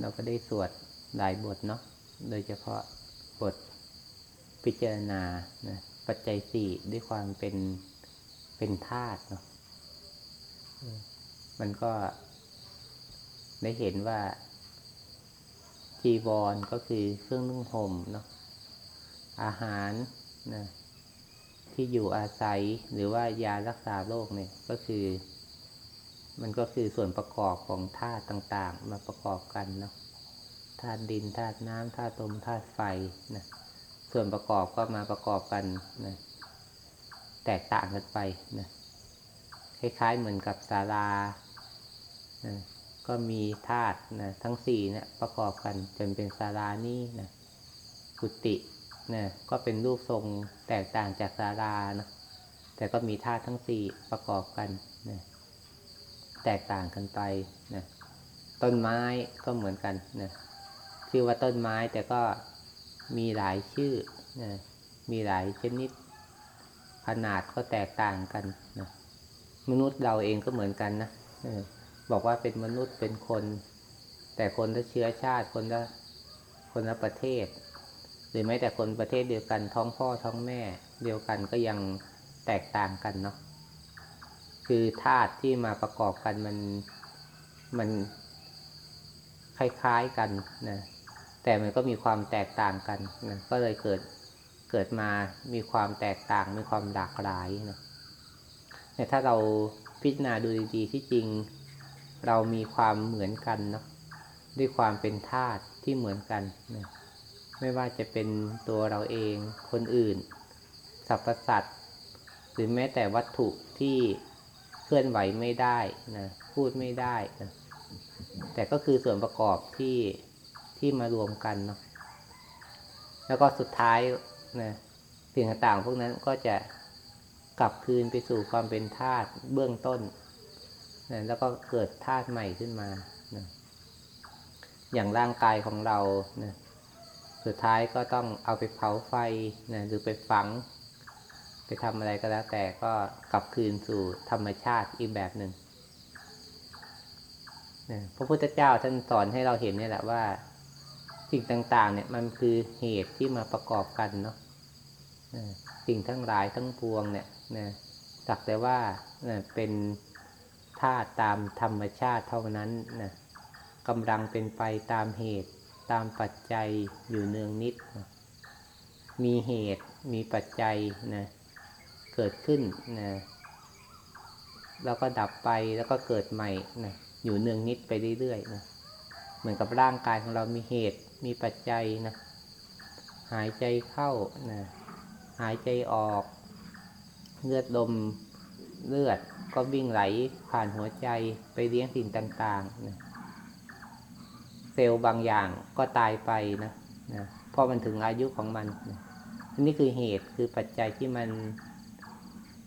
เราก็ได้สวดหลายบทเนาะ โดยเฉพาะบทพิจารณานะปัจจัยสี่ด้วยความเป็นเป็นธาตุเนาะมันก็ได้เห็นว่า จีวรก็คือเครื่องนุ่งห่มเนาะอาหารนะที่อยู่อาศัยหรือว่ายารักษาโรคเนี่ยก็คือ มันก็คือส่วนประกอบของธาตุต่าง ๆ มาประกอบกันเนาะธาตุดินธาตุน้ำธาตุลมธาตุไฟนะส่วนประกอบก็มาประกอบกันนะแตกต่างกันไปนะคล้ายๆเหมือนกับศาลานะก็มีธาตุนะทั้งสี่เนี่ยประกอบกันจนเป็นศาลานี่นะกุฏินะก็เป็นรูปทรงแตกต่างจากศาลานะแต่ก็มีธาตุทั้งสี่ประกอบกันนะ แตกต่างกันไปนะต้นไม้ก็เหมือนกันนะชื่อว่าต้นไม้แต่ก็มีหลายชื่อนะมีหลายชนิด ขนาดก็แตกต่างกันนะมนุษย์เราเองก็เหมือนกันนะบอกว่าเป็นมนุษย์เป็นคน แต่คนละเชื้อชาติคนละคนละประเทศ หรือแม้แต่คนประเทศเดียวกันท้องพ่อท้องแม่เดียวกันก็ยังแตกต่างกันเนาะ คือธาตุที่มาประกอบกันมันมันคล้ายๆกันนะแต่มันก็มีความแตกต่างกันนะก็เลยเกิดเกิดมามีความแตกต่างมีความหลากหลายนะแต่ถ้าเราพิจารณาดูดีๆที่จริง เรามีความเหมือนกันเนาะด้วยความเป็นธาตุที่เหมือนกันนะไม่ว่าจะเป็นตัวเราเองคนอื่นสรรพสัตว์หรือแม้แต่วัตถุที่ เคลื่อนไหวไม่ได้นะพูดไม่ได้นะแต่ก็คือส่วนประกอบที่ที่มารวมกันเนาะแล้วก็สุดท้ายนะสิ่งต่างๆพวกนั้นก็จะกลับคืนไปสู่ความเป็นธาตุเบื้องต้นนะแล้วก็เกิดธาตุใหม่ขึ้นมานะอย่างร่างกายของเรานะสุดท้ายก็ต้องเอาไปเผาไฟนะหรือไปฝัง ไปทำอะไรก็แล้วแต่ก็กลับคืนสู่ธรรมชาติอีกแบบหนึ่งนะพระพุทธเจ้าท่านสอนให้เราเห็นเนี่ยแหละว่าสิ่งต่างๆ เนี่ยมันคือเหตุที่มาประกอบกันเนาะสิ่งทั้งหลายทั้งปวงเนี่ยนะสักแต่ว่านะเป็นธาตุตามธรรมชาติเท่านั้นนะกำลังเป็นไปตามเหตุตามปัจจัยอยู่เนืองนิดนะมีเหตุมีปัจจัยนะ เกิดขึ้นนะแล้วก็ดับไปแล้วก็เกิดใหม่นะอยู่เนืองนิดไปเรื่อยๆนะเหมือนกับร่างกายของเรามีเหตุมีปัจจัยนะหายใจเข้านะหายใจออก เลือดลมเลือดก็วิ่งไหลผ่านหัวใจไปเลี้ยงสิ่งต่างๆนะเซลล์บางอย่างก็ตายไปนะนะพราะมันถึงอายุของมันนะนี่คือเหตุคือปัจจัยที่มัน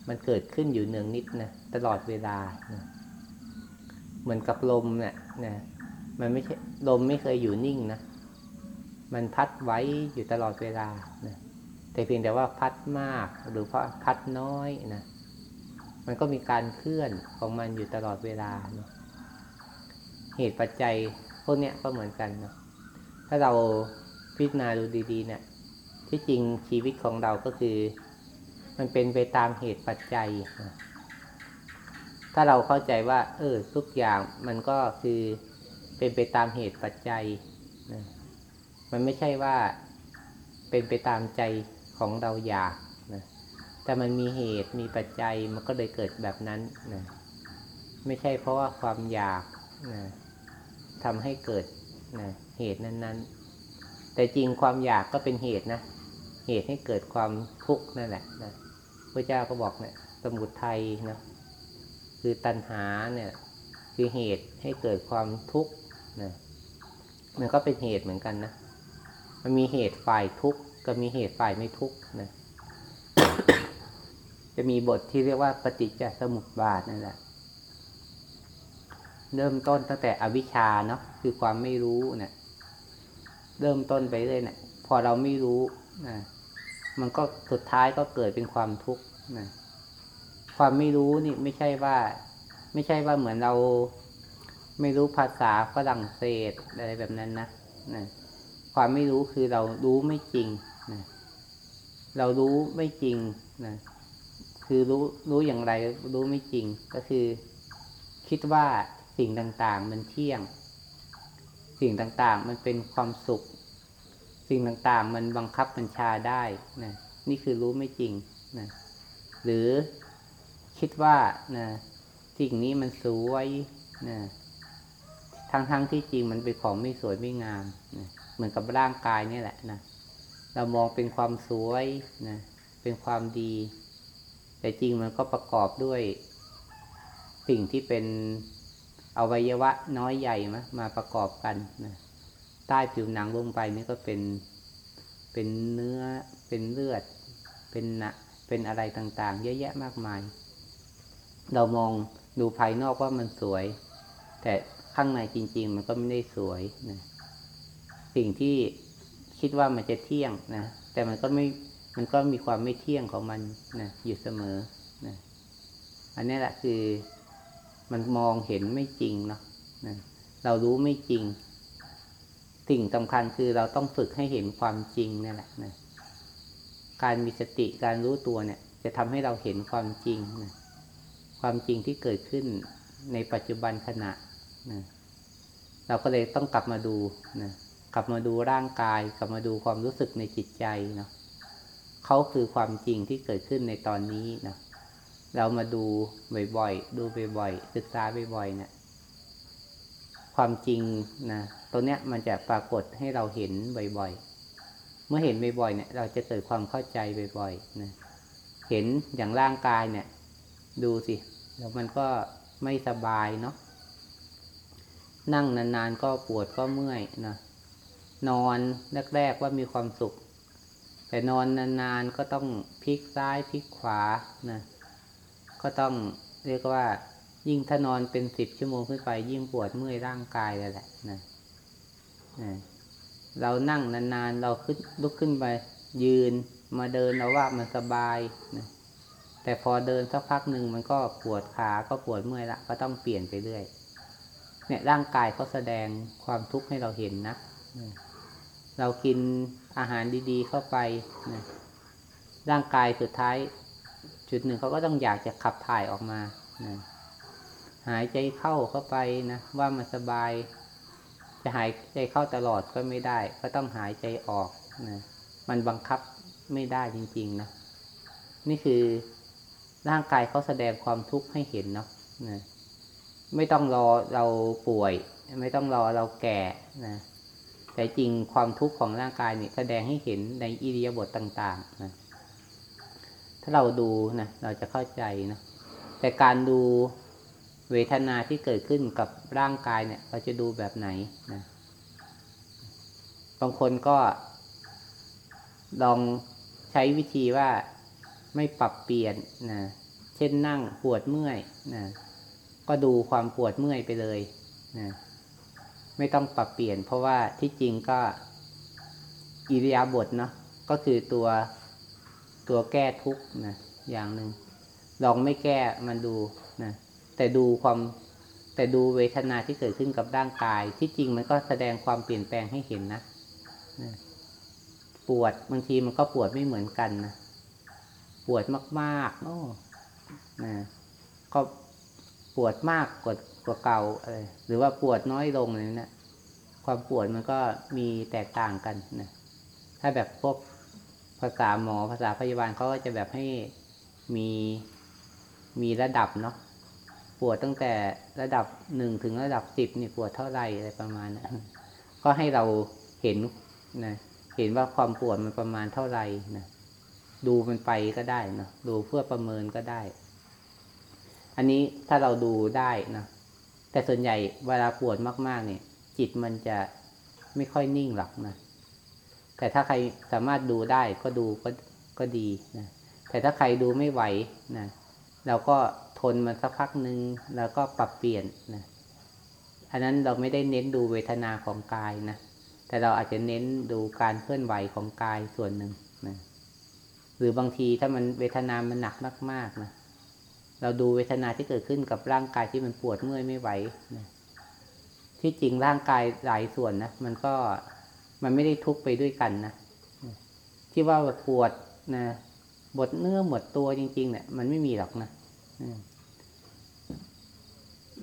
มันเกิดขึ้นอยู่เนืองนิดนะตลอดเวลานะเหมือนกับลมเนะี่ยนะมันไม่ใช่ลมไม่เคยอยู่นิ่งนะมันพัดไว้อยู่ตลอดเวลานะแต่เพียงแต่ว่าพัดมากหรือเพราะพัดน้อยนะมันก็มีการเคลื่อนของมันอยู่ตลอดเวลาเนะเหตุปัจจัยพวกเนี้ยก็เหมือนกันนะถ้าเราพิจารณาดูดีๆเนี่ยที่จริงชีวิตของเราก็คือ มันเป็นไปตามเหตุปัจจัย ถ้าเราเข้าใจว่า เออ ทุกอย่างมันก็คือเป็นไปตามเหตุปัจจัย มันไม่ใช่ว่าเป็นไปตามใจของเราอยากนะแต่มันมีเหตุมีปัจจัยมันก็เลยเกิดแบบนั้นนะไม่ใช่เพราะว่าความอยากนะทำให้เกิดนะเหตุนั้น ๆ แต่จริงความอยากก็เป็นเหตุนะ เหตุให้เกิดความทุกข์นั่นแหละนะ พระเจ้าก็บอกเนี่ย สมุทัยนะคือตัณหาเนี่ยคือเหตุให้เกิดความทุกข์นะมันก็เป็นเหตุเหมือนกันนะมันมีเหตุฝ่ายทุกข์ก็มีเหตุฝ่ายไม่ทุกข์นะจะมีบทที่เรียกว่าปฏิจจสมุปบาทนั่นแหละเริ่มต้นตั้งแต่อวิชชาเนาะคือความไม่รู้เนะี่ยเริ่มต้นไปเลยเนะี่ยพอเราไม่รู้นะ มันก็สุดท้ายก็เกิดเป็นความทุกข์นะความไม่รู้นี่ไม่ใช่ว่า ไม่ใช่ว่าเหมือนเราไม่รู้ภาษาฝรั่งเศสอะไรแบบนั้นนะนะความไม่รู้คือเรารู้ไม่จริงนะเรารู้ไม่จริงนะคือรู้รู้อย่างไร รู้ไม่จริงก็คือ คิดว่าสิ่งต่างๆ มันเที่ยง สิ่งต่างๆ มันเป็นความสุข สิ่งต่างๆ มันบังคับบัญชาได้นะนี่คือรู้ไม่จริงนะหรือคิดว่านะสิ่งนี้มันสวยนะทั้งๆทที่จริงมันเป็นของไม่สวยไม่งามนะเหมือนกับร่างกายนี่แหละนะเรามองเป็นความสวยนะเป็นความดี แต่จริงมันก็ประกอบด้วยสิ่งที่เป็นอวัยวะน้อยใหญ่มามาประกอบกันนะ ใต้ผิวหนังลงไปนี่ก็เป็นเป็นเนื้อเป็นเลือด เป็นนะเป็นอะไรต่างๆ เยอะแยะมากมาย เรามองดูภายนอกว่ามันสวย แต่ข้างในจริง ๆ มันก็ไม่ได้สวยนะสิ่งที่คิดว่ามันจะเที่ยงนะแต่มันก็ไม่มันก็มีความไม่เที่ยงของมันนะอยู่เสมอนะอันนี้แหละคือมันมองเห็นไม่จริงเนาะนะเรารู้ไม่จริง สิ่งสำคัญคือเราต้องฝึกให้เห็นความจริงนี่แหละนะการมีสติการรู้ตัวเนี่ย จะทำให้เราเห็นความจริงนะความจริงที่เกิดขึ้นในปัจจุบันขณะนะเราก็เลยต้องกลับมาดูนะกลับมาดูร่างกาย กลับมาดูความรู้สึกในจิตใจเนาะเขาคือความจริงที่เกิดขึ้นในตอนนี้นะเรามาดูบ่อยๆ ดูบ่อยๆ ศึกษาบ่อยๆเนะี่ย ความจริงนะตัวเนี้ยมันจะปรากฏให้เราเห็นบ่อยๆ เมื่อเห็นบ่อยๆเนี่ยเราจะเกิดความเข้าใจบ่อยๆนะเห็นอย่างร่างกายเนี่ย ดูสิแล้วมันก็ไม่สบายเนาะนั่งนานๆก็ปวดก็เมื่อยนะนอนแรกๆว่ามีความสุข แต่นอนนานๆก็ต้องพลิกซ้ายพลิกขวานะก็ต้องเรียกว่า ยิ่งถ้านอนเป็นสิบชั่วโมงขึ้นไป ยิ่งปวดเมื่อยร่างกายเลยแหละนะเรานั่งนานๆ เราขึ้นลุกขึ้นไปยืนมาเดินเราว่ามันสบายนะแต่พอเดินสักพักหนึ่งมันก็ปวดขาก็ปวดเมื่อยละ ก็ต้องเปลี่ยนไปเรื่อย เนี่ยร่างกายเขาแสดงความทุกข์ให้เราเห็นนะ เรากินอาหารดีๆเข้าไปนะร่างกายสุดท้าย จุดหนึ่งเขาก็ต้องอยากจะขับถ่ายออกมานะ หายใจเข้าเข้าไปนะว่ามันสบาย จะหายใจเข้าตลอดก็ไม่ได้ ก็ต้องหายใจออกนะมันบังคับไม่ได้จริง ๆ นะ นี่คือร่างกายเขาแสดงความทุกข์ให้เห็นเนาะนะไม่ต้องรอเราป่วย ไม่ต้องรอเราแก่นะแต่จริงความทุกข์ของร่างกายเนี่ยแสดงให้เห็นในอิริยาบถต่างๆนะถ้าเราดูนะเราจะเข้าใจนะแต่การดู เวทนาที่เกิดขึ้นกับร่างกายเนี่ย เราจะดูแบบไหนนะบางคนก็ ลองใช้วิธีว่าไม่ปรับเปลี่ยนนะเช่นนั่งปวดเมื่อยนะก็ดูความปวดเมื่อยไปเลยนะไม่ต้องปรับเปลี่ยน เพราะว่าที่จริงก็อิริยาบถเนาะก็คือตัวตัวแก้ทุกข์นะอย่างหนึ่งลองไม่แก้มันดู แต่ดูความแต่ดูเวทนาที่เกิดขึ้นกับร่างกาย ที่จริงมันก็แสดงความเปลี่ยนแปลงให้เห็นนะปวดบางทีมันก็ปวดไม่เหมือนกันนะปวดมากๆโอ้นะก็ปวดมากกว่ากว่าเก่าอะไรหรือว่าปวดน้อยลงอะไรนะความปวดมันก็มีแตกต่างกันนะถ้าแบบพวกภาษาหมอภาษาพยาบาลเขาก็จะแบบให้มีมีระดับเนาะ ปวดตั้งแต่ระดับหนึ่งถึงระดับสิบนี่ปวดเท่าไรอะไรประมาณนะก็ให้เราเห็นนะเห็นว่าความปวดมันประมาณเท่าไหร่นะดูมันไปก็ได้นะดูเพื่อประเมินก็ได้ อันนี้ถ้าเราดูได้นะแต่ส่วนใหญ่เวลาปวดมาก ๆ เนี่ย จิตมันจะไม่ค่อยนิ่งหรอกนะแต่ถ้าใครสามารถดูได้ก็ดูก็ก็ดีนะแต่ถ้าใครดูไม่ไหวนะเราก็ ทนมันสักพักหนึ่งแล้วก็ปรับเปลี่ยนนะอันนั้นเราไม่ได้เน้นดูเวทนาของกายนะแต่เราอาจจะเน้นดูการเคลื่อนไหวของกายส่วนหนึ่งนะหรือบางทีถ้ามันเวทนามันหนักมากๆนะเราดูเวทนาที่เกิดขึ้นกับร่างกายที่มันปวดเมื่อยไม่ไหวนะที่จริงร่างกายหลายส่วนนะมันก็มันไม่ได้ทุกไปด้วยกันนะที่ว่าปวดนะบดเนื้อหมดตัวจริงๆเนี่ยมันไม่มีหรอกนะ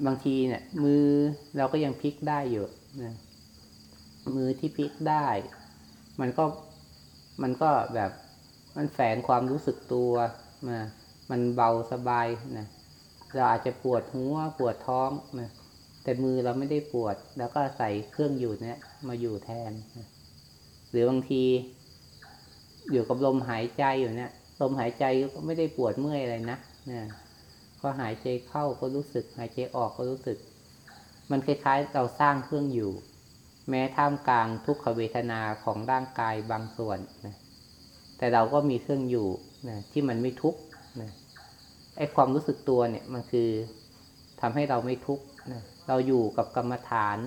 บางทีเนี่ย มือเราก็ยังพลิกได้อยู่นะมือที่พลิกได้ มันก็มันก็แบบมันแฝงความรู้สึกตัวมามันเบาสบายนะเราอาจจะปวดหัวปวดท้องนะแต่มือเราไม่ได้ปวด แล้วก็ใส่เครื่องอยู่เนี่ย มาอยู่แทนนะหรือบางที อยู่กับลมหายใจอยู่เนี่ยลมหายใจก็ไม่ได้ปวดเมื่อยอะไรนะนะ ก็หายใจเข้าก็รู้สึก หายใจออกก็รู้สึก มันคล้ายๆเราสร้างเครื่องอยู่ แม้ท่ามกลางทุกขเวทนาของร่างกายบางส่วนนะแต่เราก็มีเครื่องอยู่นะที่มันไม่ทุกข์นะไอความรู้สึกตัวเนี่ยมันคือทำให้เราไม่ทุกข์นะเราอยู่กับกรรมฐาน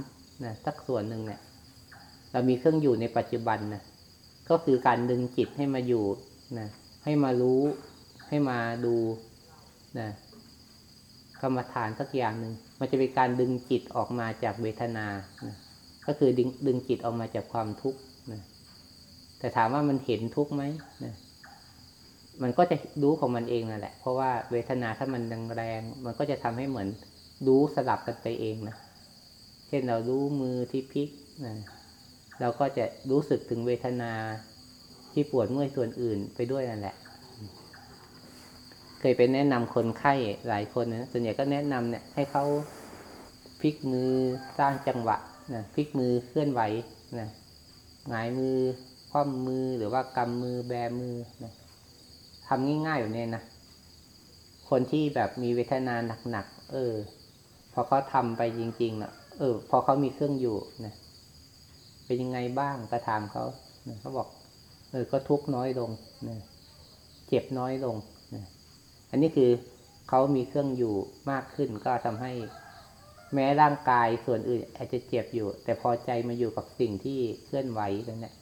นะสักส่วนหนึ่งเนี่ย เรามีเครื่องอยู่ในปัจจุบันนะก็คือการดึงจิตให้มาอยู่นะให้มารู้ให้มาดูนะ กรรมฐานสักอย่างหนึ่งมันจะเป็นการดึงจิตออกมาจากเวทนานะก็คือดึงดึงจิตออกมาจากความทุกข์นะแต่ถามว่ามันเห็นทุกข์ไหมนะมันก็จะรู้ของมันเองนั่นแหละ เพราะว่าเวทนาถ้ามันแรงมันก็จะทำให้เหมือนรู้สลับกันไปเองนะเช่นเรารู้มือที่พลิกนะเราก็จะรู้สึกถึงเวทนาที่ปวดเมื่อยส่วนอื่นไปด้วยนั่นแหละ เคยไปแนะนำคนไข้หลายคนนะส่วนใหญ่ก็แนะนำเนี่ยให้เขาพลิกมือสร้างจังหวะนะพลิกมือเคลื่อนไหวนะหงายมือคว่ำมือหรือว่ากำมือแบมือนะทำง่ายๆแบบนี้นะคนที่แบบมีเวทนาหนักๆเออ พอเขาทำไปจริงๆนะเออ พอเขามีเครื่องอยู่นะเป็นยังไงบ้างก็ถามเขาเขาบอก เออก็ทุกน้อยลงนะเจ็บน้อยลง อันนี้คือเขามีเครื่องอยู่มากขึ้นก็ทำให้แม้ร่างกายส่วนอื่นอาจจะเจ็บอยู่ แต่พอใจมาอยู่กับสิ่งที่เคลื่อนไหวแล้วเนี่ย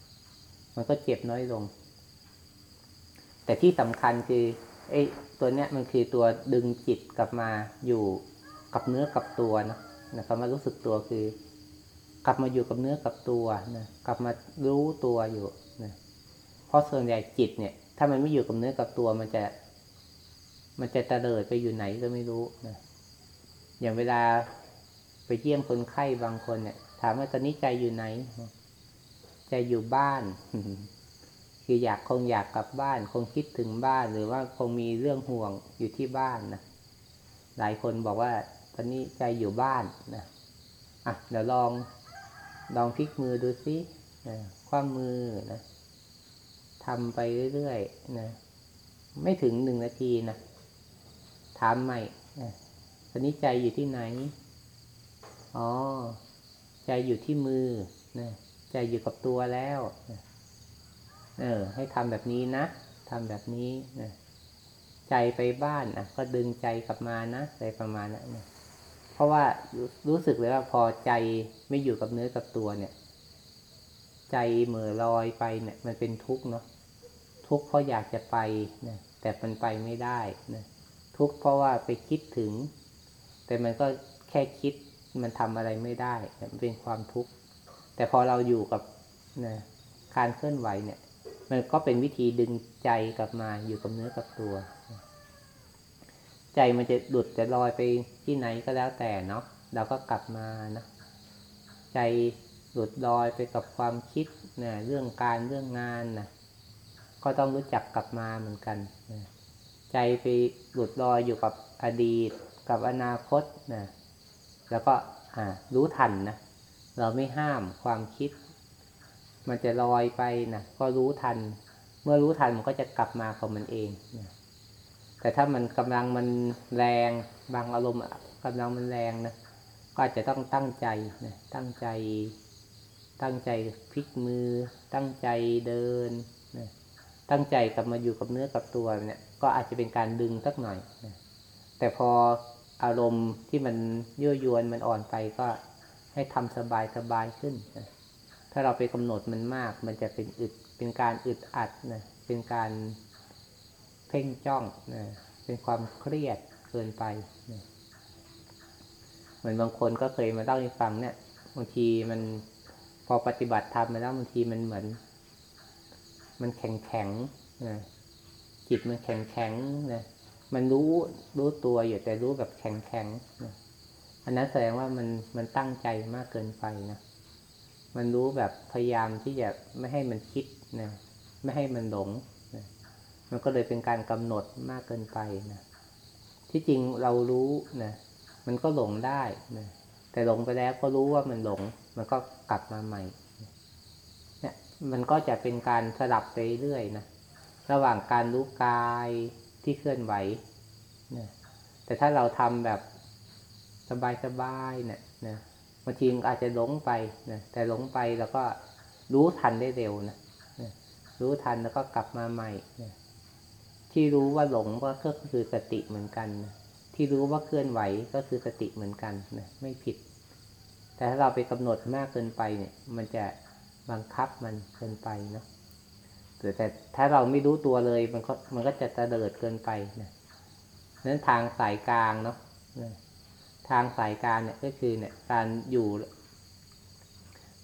มันก็เจ็บน้อยลง แต่ที่สำคัญคือไอ้ตัวเนี้ยมันคือตัวดึงจิตกลับมาอยู่กับเนื้อกับตัวนะนะครับมารู้สึกตัวคือ กลับมาอยู่กับเนื้อกับตัวนะกลับมารู้ตัวอยู่นะเพราะส่วนใหญ่จิตเนี่ย ถ้ามันไม่อยู่กับเนื้อกับตัวมันจะ มันจะตะเลิดไปอยู่ไหนก็ไม่รู้นะอย่างเวลาไปเยี่ยมคนไข้บางคนเนี่ย ถามว่าตอนนี้ใจอยู่ไหน ใจอยู่บ้าน คืออยากคงอยากกลับบ้าน คงคิดถึงบ้าน หรือว่าคงมีเรื่องห่วงอยู่ที่บ้านนะหลายคนบอกว่า ตอนนี้ใจอยู่บ้านนะอะเดี๋ยวลองลองพลิกมือดูซิคว่ำมือนะทำไปเรื่อยๆนะไม่ถึงหนึ่งนาทีนะ ถามใหม่นะตอนนี้ใจอยู่ที่ไหน อ๋อ ใจอยู่ที่มือนะใจอยู่กับตัวแล้วนะเออ ให้ทำแบบนี้นะทำแบบนี้นะใจไปบ้านอะก็ดึงใจกลับมานะอะไรประมาณนั้นนะเพราะว่ารู้สึกเลยว่าพอใจไม่อยู่กับเนื้อกับตัวเนี่ย ใจเหม่อลอยไปเนี่ย มันเป็นทุกข์เนาะทุกข์เพราะอยากจะไปนะแต่มันไปไม่ได้นะ ทุกข์เพราะว่าไปคิดถึง แต่มันก็แค่คิดมันทำอะไรไม่ได้มันเป็นความทุกข์ แต่พอเราอยู่กับนะการเคลื่อนไหวเนี่ย มันก็เป็นวิธีดึงใจกลับมาอยู่กับเนื้อกับตัว ใจมันจะดุดจะลอยไปที่ไหนก็แล้วแต่เนาะเราก็กลับมานะใจหลุดลอยไปกับความคิดนะเรื่องการเรื่องงานนะก็ต้องรู้จักกลับมาเหมือนกันนะ ใจไปหลุดลอยอยู่กับอดีต กับอนาคตนะแล้วก็อ่ารู้ทันนะเราไม่ห้ามความคิด มันจะลอยไปนะก็รู้ทัน เมื่อรู้ทันมันก็จะกลับมาของมันเองนะแต่ถ้ามันกำลังมันแรงบางอารมณ์กำลังมันแรงนะก็อาจจะต้องตั้งใจนะตั้งใจ ตั้งใจพลิกมือ ตั้งใจเดินนะตั้งใจกลับมาอยู่กับเนื้อกับตัวเนี่ย ก็อาจจะเป็นการดึงสักหน่อยนะแต่พออารมณ์ที่มันยั่วยวนมันอ่อนไปก็ให้ทำสบายสบายขึ้นนะถ้าเราไปกำหนดมันมาก มันจะเป็นอึดเป็นการอึดอัดนะเป็นการเพ่งจ้องนะเป็นความเครียดเกินไปนะเหมือนบางคนก็เคยมาเล่าให้ฟังเนี่ยบางทีมันพอปฏิบัติธรรมไปแล้วบางทีมันเหมือน มันแข็งแข็งนะ จิตมันแข็งแข็งนะมันรู้รู้ตัวอยู่แต่รู้แบบแข็งแข็งนะอันนั้นแสดงว่ามันมันตั้งใจมากเกินไปนะมันรู้แบบพยายามที่จะไม่ให้มันคิดนะไม่ให้มันหลงนะมันก็เลยเป็นการกำหนดมากเกินไปนะที่จริงเรารู้นะมันก็หลงได้นะแต่หลงไปแล้วก็รู้ว่ามันหลง มันก็กลับมาใหม่เนี่ยมันก็จะเป็นการสลับไปเรื่อยนะ ระหว่างการรู้กายที่เคลื่อนไหวนะแต่ถ้าเราทำแบบสบายๆเนี่ยนะบางทีมันอาจจะหลงไปนะแต่หลงไปแล้วก็รู้ทันได้เร็วนะนะรู้ทันแล้วก็กลับมาใหม่นะที่รู้ว่าหลงก็คือสติเหมือนกันนะที่รู้ว่าเคลื่อนไหวก็คือสติเหมือนกันนะไม่ผิด แต่ถ้าเราไปกำหนดมากเกินไปเนี่ย มันจะบังคับมันเกินไปเนาะ แต่แต่ถ้าเราไม่รู้ตัวเลย มันก็มันก็จะตะเดิดเกินไปนะนั้นทางสายกลางเนาะทางสายกลางเนี่ยก็คือเนี่ย การอยู่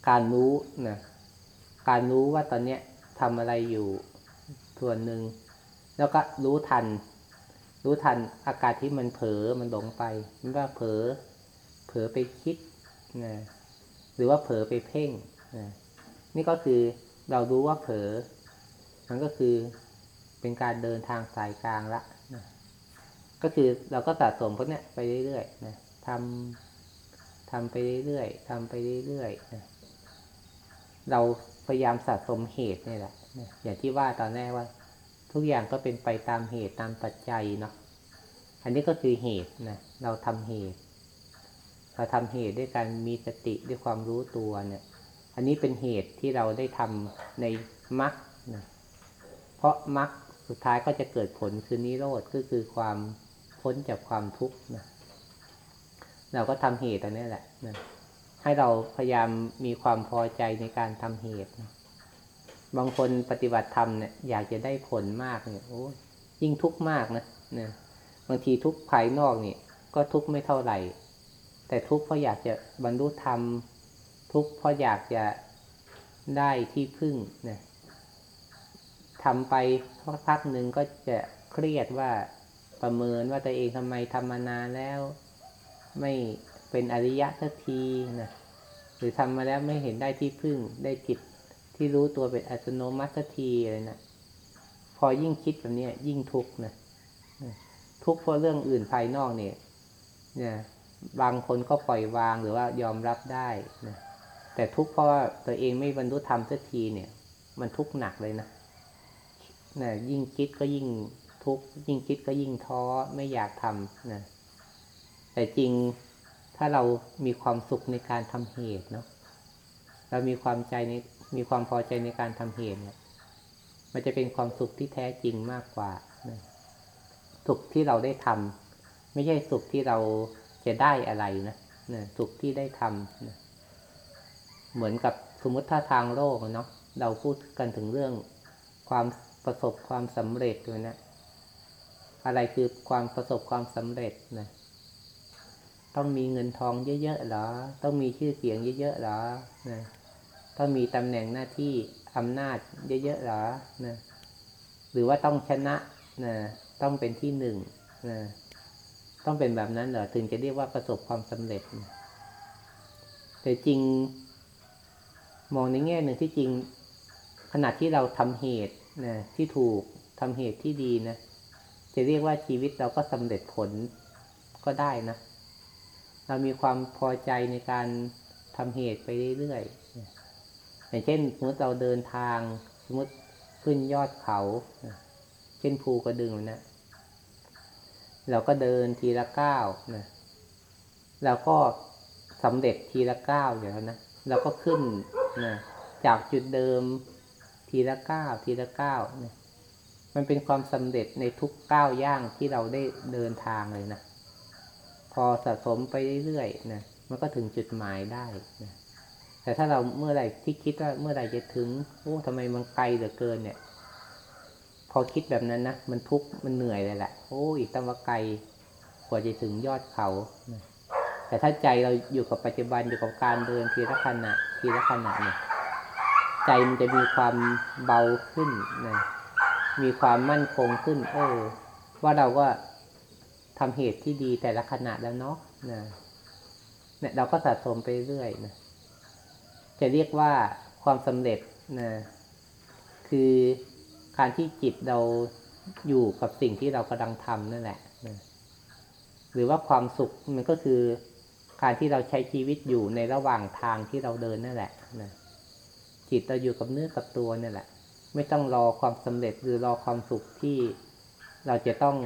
การรู้นะการรู้ว่าตอนเนี้ยทำอะไรอยู่ส่วนหนึ่งแล้วก็รู้ทัน รู้ทันอาการที่มันเผลอมันหลงไปไม่ว่าเผลอเผลอไปคิดนะหรือว่าเผลอไปเพ่งนะนี่ก็คือเรารู้ว่าเผลอ มันก็คือเป็นการเดินทางสายกลางละนะก็คือเราก็สะสมพวกเนี้ยไปเรื่อยๆนะทำทำไปเรื่อยๆทำไปเรื่อยๆนะเราพยายามสะสมเหตุนี่แหละนะอย่างที่ว่าตอนแรกว่า ทุกอย่างก็เป็นไปตามเหตุตามปัจจัยเนาะอันนี้ก็คือเหตุนะเราทำเหตุเราทำเหตุด้วยการมีสติด้วยความรู้ตัวเนี่ย อันนี้เป็นเหตุที่เราได้ทำในมรรคนะ ราะมรรคสุดท้ายก็จะเกิดผลคือนิโรธก็คือความพ้นจากความทุกข์นะเราก็ทำเหตุอันนี้แหละนะให้เราพยายามมีความพอใจในการทำเหตุนะบางคนปฏิบัติธรรมเนี่ยอยากจะได้ผลมากเนี่ยโอ้ยิ่งทุกข์มากนะเนี่ยบางทีทุกข์ภายนอกเนี่ย ก็ทุกข์ไม่เท่าไหร่ แต่ทุกข์เพราะอยากจะบรรลุธรรม ทุกข์เพราะอยากจะได้ที่พึ่งนะ ทำไปพักหนึ่งก็จะเครียดว่าประเมินว่าตัวเองทำไมทำมานานแล้ว ไม่เป็นอริยะสักทีนะหรือทำมาแล้วไม่เห็นได้ที่พึ่งได้จิตที่รู้ตัวเป็นอัตโนมัติสักทีอะไรนะพอยิ่งคิดแบบนี้ยิ่งทุกข์นะทุกข์เพราะเรื่องอื่นภายนอกเนี่ย เนี่ยบางคนก็ปล่อยวางหรือว่ายอมรับได้นะแต่ทุกข์เพราะว่าตัวเองไม่บรรลุธรรมสักทีเนี่ย มันทุกข์หนักเลยนะ นะยิ่งคิดก็ยิ่งทุกข์ยิ่งคิดก็ยิ่งท้อไม่อยากทำนะแต่จริงถ้าเรามีความสุขในการทำเหตุเนาะเรามีความใจในมีความพอใจในการทำเหตุเนี่ยมันจะเป็นความสุขที่แท้จริงมากกว่านะสุขที่เราได้ทำไม่ใช่สุขที่เราจะได้อะไรนะนะสุขที่ได้ทำนะเหมือนกับสมมติถ้าทางโลกเนาะเราพูดกันถึงเรื่องความ ประสบความสำเร็จด้วยนะอะไรคือความประสบความสำเร็จนะต้องมีเงินทองเยอะๆหรอ ต้องมีชื่อเสียงเยอะๆหรอนะต้องมีตำแหน่งหน้าที่อำนาจเยอะๆหรอนะหรือว่าต้องชนะนะต้องเป็นที่หนึ่งนะต้องเป็นแบบนั้นเหรอถึงจะเรียกว่าประสบความสำเร็จนะแต่จริง มองในแง่หนึ่งที่จริงขณะที่เราทำเหตุ นะที่ถูกทำเหตุที่ดีนะจะเรียกว่าชีวิตเราก็สำเร็จผลก็ได้นะ เรามีความพอใจในการทำเหตุไปเรื่อยๆอย่างเช่นสมมติเราเดินทาง สมมติขึ้นยอดเขาเช่นภูกระดึงนะเราก็เดินทีละก้าวนะเราก็สำเร็จทีละก้าวอย่างนั้นนะเราก็ขึ้นนะจากจุดเดิม ทีละก้าวทีละก้าวนะมันเป็นความสำเร็จในทุกก้าวย่างที่เราได้เดินทางเลยนะ พอสะสมไปเรื่อยๆนะมันก็ถึงจุดหมายได้นะแต่ถ้าเราเมื่อไหร่ที่คิดว่าเมื่อไหร่จะถึงโอ้ทำไมมันไกลเหลือเกินเนี่ย พอคิดแบบนั้นนะมันทุกข์มันเหนื่อยเลยแหละโอ้อีกตั้งว่าไกลกว่าจะถึงยอดเขาแต่ถ้าใจเราอยู่กับปัจจุบันอยู่กับการเดินทีละขณะทีละขณะเนี่ย ใจมันจะมีความเบาขึ้นนะมีความมั่นคงขึ้น เออ ว่าเราก็ทำเหตุที่ดีแต่ละขณะแล้วเนาะนะเนี่ยเราก็สะสมไปเรื่อยนะจะเรียกว่าความสำเร็จนะคือการที่จิตเราอยู่กับสิ่งที่เรากำลังทำนั่นแหละนะหรือว่าความสุขมันก็คือการที่เราใช้ชีวิตอยู่ในระหว่างทางที่เราเดินนั่นแหละนะ จิตเราอยู่กับเนื้อกับตัวนั่นแหละ ไม่ต้องรอความสำเร็จหรือรอความสุขที่เราจะต้อง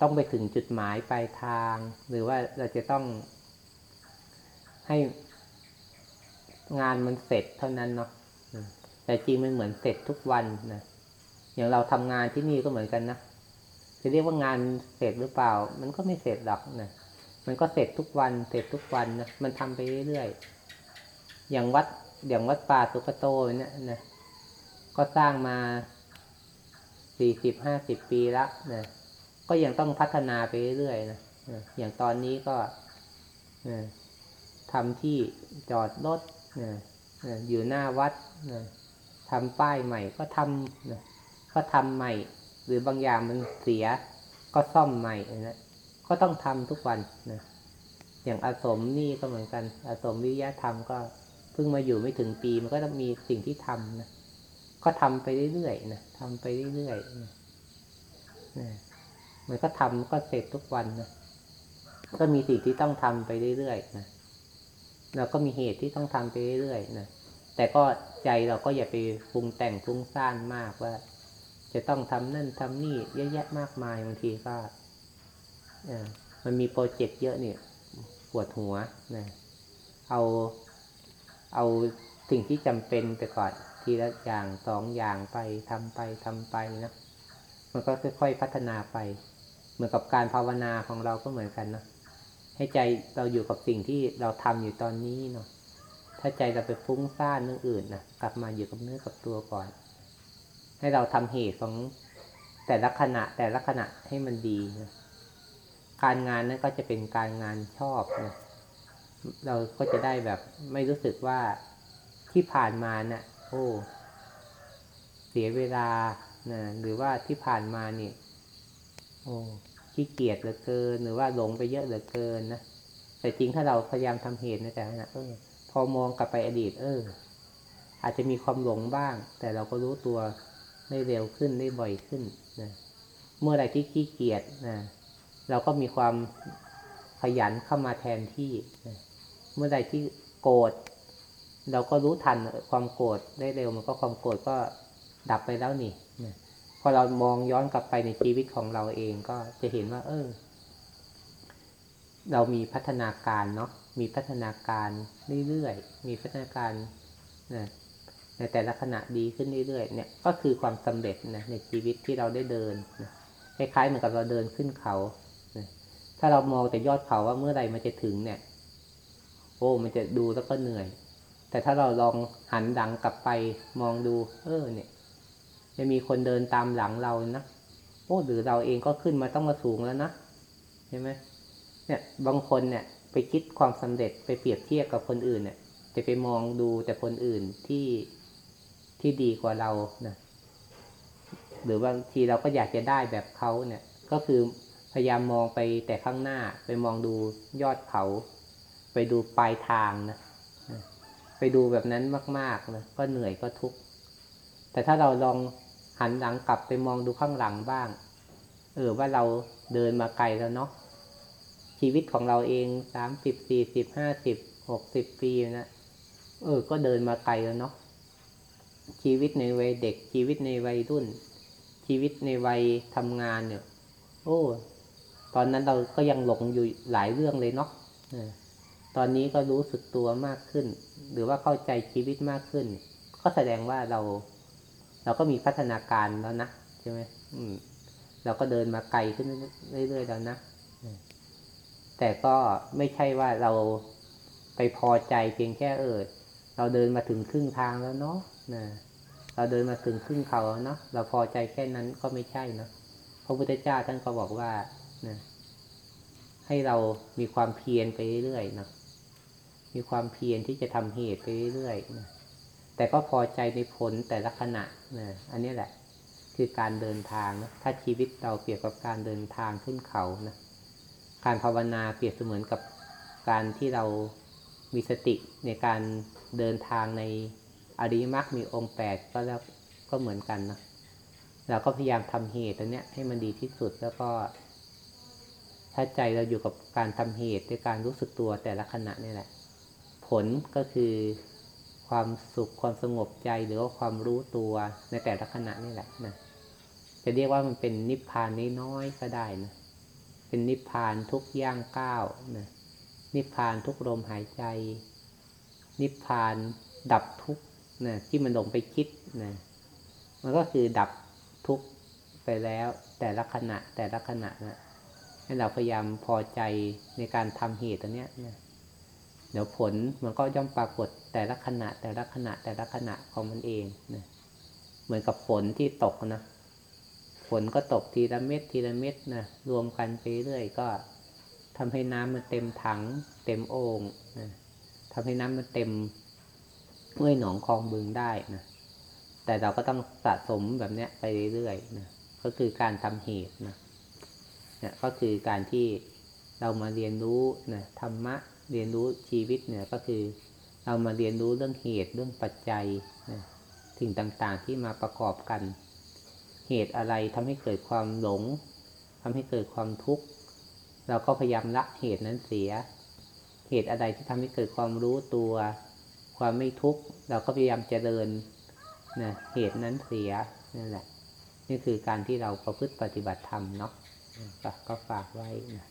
ต้องไปถึงจุดหมายปลายทาง หรือว่าเราจะต้อง ให้งานมันเสร็จเท่านั้นเนาะแต่จริงมันเหมือนเสร็จทุกวันนะอย่างเราทำงานที่นี่ก็เหมือนกันนะจะเรียกว่างานเสร็จหรือเปล่า มันก็ไม่เสร็จหรอกนะมันก็เสร็จทุกวัน เสร็จทุกวันนะมันทำไปเรื่อยๆอย่างวัด อย่างวัดป่าสุกโตเนี่ยนะก็สร้างมาสี่สิบห้าสิบปีแล้วนะก็ยังต้องพัฒนาไปเรื่อยๆนะอย่างตอนนี้ก็ทำที่จอดรถอยู่หน้าวัดทำป้ายใหม่ก็ทำก็ทำใหม่ หรือบางอย่างมันเสียก็ซ่อมใหม่นะก็ต้องทำทุกวันนะอย่างอาสมนี่ก็เหมือนกันอาสมวิทยาธรรมก็ เพิ่งมาอยู่ไม่ถึงปีมันก็ต้องมีสิ่งที่ทำนะก็ทำไปเรื่อยๆนะทำไปเรื่อยๆนะนะมันก็ทำก็เสร็จทุกวันนะก็มีสิ่งที่ต้องทำไปเรื่อยๆนะเราก็มีเหตุที่ต้องทำไปเรื่อยๆนะแต่ก็ใจเราก็อย่าไปปรุงแต่งปรุงซ่านมากว่า จะต้องทำนั่นทำนี่เยอะแยะมากมายบางทีก็มันมีโปรเจกต์เยอะเนี่ยปวดหัวนะเอา เอาสิ่งที่จำเป็นไปก่อนทีละอย่างสองอย่างไปทำไปทำไปนะมันก็ค่อยๆพัฒนาไป เหมือนกับการภาวนาของเราก็เหมือนกันนะให้ใจเราอยู่กับสิ่งที่เราทำอยู่ตอนนี้เนาะถ้าใจเราไปฟุ้งซ่านเรื่องอื่นนะกลับมาอยู่กับเนื้อกับตัวก่อน ให้เราทำเหตุของแต่ละขณะแต่ละขณะให้มันดีนะการงานนั้นก็จะเป็นการงานชอบนะ เราก็จะได้แบบไม่รู้สึกว่าที่ผ่านมาเนะ่ะ โอ้เสียเวลานะหรือว่าที่ผ่านมานี่ โอ้ขี้เกียจเหลือเกิน หรือว่าหลงไปเยอะเหลือเกินนะแต่จริงถ้าเราพยายามทำเหตุในแต่ละขณะเออ พอมองกลับไปอดีต เออ อาจจะมีความหลงบ้าง แต่เราก็รู้ตัวได้เร็วขึ้นได้บ่อยขึ้นนะเมื่อไรที่ขี้เกียจนะเราก็มีความขยันเข้ามาแทนที่นะ เมื่อใดที่โกรธเราก็รู้ทันความโกรธได้เร็วมันก็ความโกรธก็ดับไปแล้วนี่นพอเรามองย้อนกลับไปในชีวิตของเราเองก็จะเห็นว่า เออ เรามีพัฒนาการเนาะมีพัฒนาการเรื่อยๆมีพัฒนาการนะในแต่ละขณะดีขึ้นเรื่อยๆเนี่ยก็คือความสำเร็จนะในชีวิตที่เราได้เดินนะคล้ายๆเหมือนกับเราเดินขึ้นเขานะถ้าเรามองแต่ยอดเขาว่าเมื่อไหร่มันจะถึงเนี่ย อ้มันจะดูแล้วก็เหนื่อย แต่ถ้าเราลองหันหลังกลับไปมองดู เออเนี่ย จะมีคนเดินตามหลังเรานะโอ้หรือเราเองก็ขึ้นมาต้องมาสูงแล้วนะใช่ไหมเนี่ยบางคนเนี่ย ไปคิดความสำเร็จไปเปรียบเทียบกับคนอื่นเนี่ย จะไปมองดูแต่คนอื่นที่ที่ดีกว่าเรานะหรือบางทีเราก็อยากจะได้แบบเขาเนี่ย ก็คือพยายามมองไปแต่ข้างหน้าไปมองดูยอดเขา ไปดูปลายทางนะไปดูแบบนั้นมากๆนะก็เหนื่อยก็ทุกข์แต่ถ้าเราลองหันหลังกลับไปมองดูข้างหลังบ้าง เออว่าเราเดินมาไกลแล้วเนาะชีวิตของเราเองสามสิบสี่สิบห้าสิบหกสิบปีนะเออ ก็เดินมาไกลแล้วเนาะชีวิตในวัยเด็กชีวิตในวัยรุ่น ชีวิตในวัยทำงานเนี่ย โอ้ ตอนนั้นเราก็ยังหลงอยู่หลายเรื่องเลยเนาะ ตอนนี้ก็รู้สึกตัวมากขึ้น หรือว่าเข้าใจชีวิตมากขึ้น ก็แสดงว่าเรา เราก็มีพัฒนาการแล้วนะใช่ไหมอืม เราก็เดินมาไกลขึ้นเรื่อยๆแล้วนะแต่ก็ไม่ใช่ว่าเราไปพอใจเพียงแค่เออเราเดินมาถึงครึ่งทางแล้วเนาะนะเราเดินมาถึงครึ่งเขาแล้วเนาะเราพอใจแค่นั้นก็ไม่ใช่เนาะพระพุทธเจ้าท่านก็บอกว่านะใหให้เรามีความเพียรไปเรื่อยๆเนาะ มีความเพียรที่จะทำเหตุไปเรื่อยๆนะแต่ก็พอใจในผลแต่ละขณะนะอันนี้แหละ คือการเดินทางนะถ้าชีวิตเราเปรียบกับการเดินทางขึ้นเขานะการภาวนาเปรียบเสมือนกับการที่เรามีสติในการเดินทางในอริยมรรคมีองค์แปดก็แล้วก็เหมือนกันนะเราก็พยายามทำเหตุตัวเนี้ยให้มันดีที่สุดแล้วก็ ถ้าใจเราอยู่กับการทำเหตุด้วยการรู้สึกตัวแต่ละขณะนี่แหละ ผลก็คือความสุขความสงบใจหรือว่าความรู้ตัวในแต่ละขณะนี่แหละนะจะเรียกว่ามันเป็นนิพพานน้อยๆก็ได้นะเป็นนิพพานทุกย่างก้าวนะนิพพานทุกลมหายใจ นิพพานดับทุกนะที่มันลงไปคิดนะมันก็คือดับทุกไปแล้วแต่ละขณะแต่ละขณะนะให้เราพยายามพอใจในการทำเหตุตัวเนี้ยนะ เดี๋ยวผลมันก็ย่อมปรากฏแต่ละขณะ แต่ละขณะแต่ละขณะของมันเองนะเหมือนกับฝนที่ตกนะฝนก็ตกทีละเม็ดทีละเม็ดนะรวมกันไปเรื่อยก็ทำให้น้ำมันเต็มถัง เต็มโอ่งนะทำให้น้ำมันเต็มห้วยหนองคลองบึงได้นะแต่เราก็ต้องสะสมแบบเนี้ยไปเรื่อยๆนะก็คือการทำเหตุนะเนี่ยก็คือการที่เรามาเรียนรู้นะธรรมะ เรียนรู้ชีวิตเนี่ยก็คือ เรามาเรียนรู้เรื่องเหตุเรื่องปัจจัยนะสิ่งต่างๆที่มาประกอบกัน เหตุอะไรทำให้เกิดความหลงทำให้เกิดความทุกข์เราก็พยายามละเหตุนั้นเสีย เหตุอะไรที่ทำให้เกิดความรู้ตัว ความไม่ทุกข์เราก็พยายามเจริญนะเหตุนั้นเสียนั่นแหละ นี่คือการที่เราประพฤติปฏิบัติธรรมเนาะก็ก็ฝากไว้นะ